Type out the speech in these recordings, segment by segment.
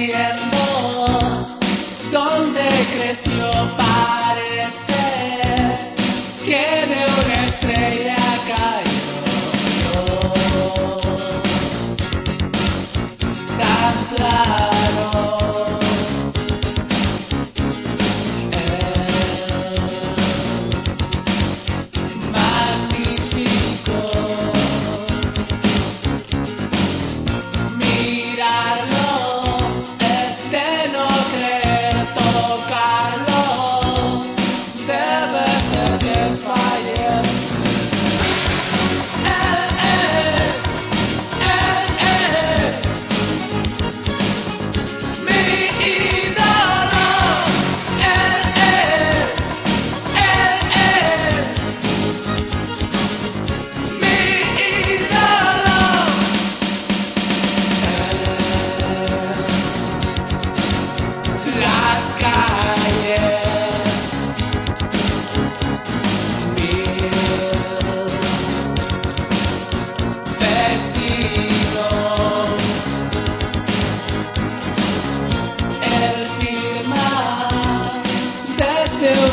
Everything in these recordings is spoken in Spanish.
entiendo dónde creció. Parece que de una estrella cayó. Tan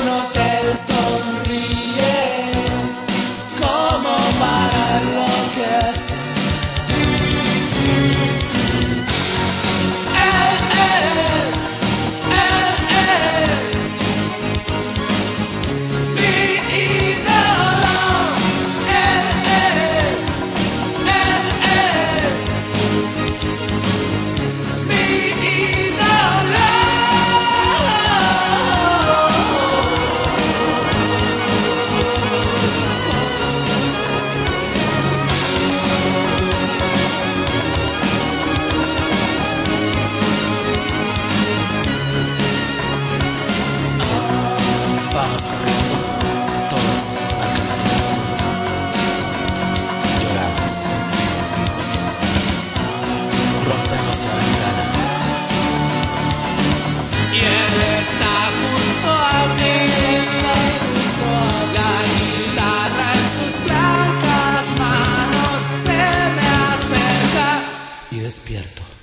no despierto.